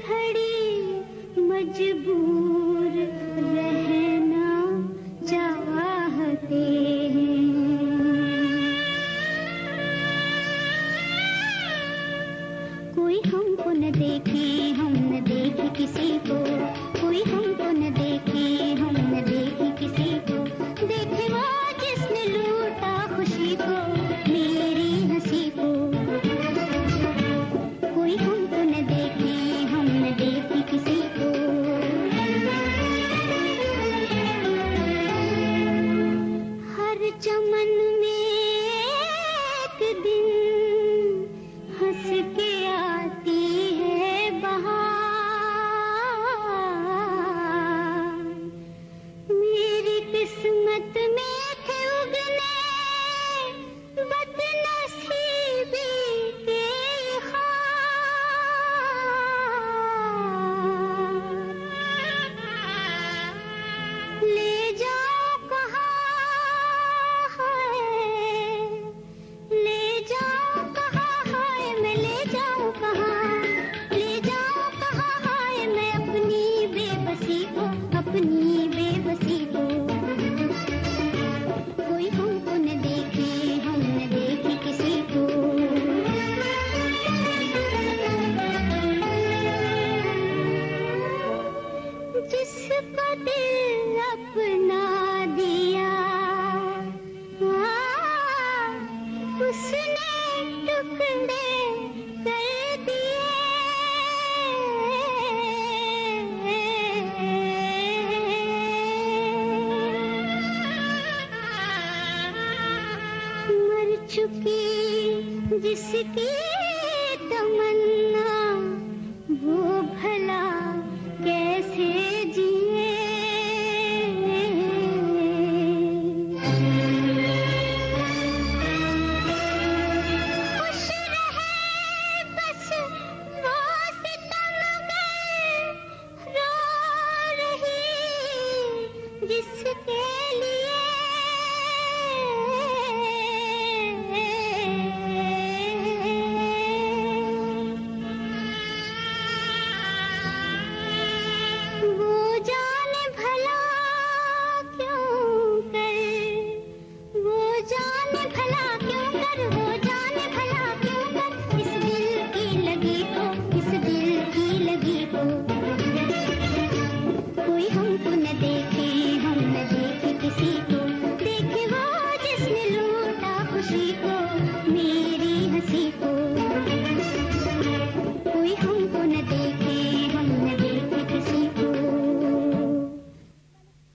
खड़ी मजबूर रहना चाहते हैं। कोई हमको न देखे हम न देखे किसी be जिसकी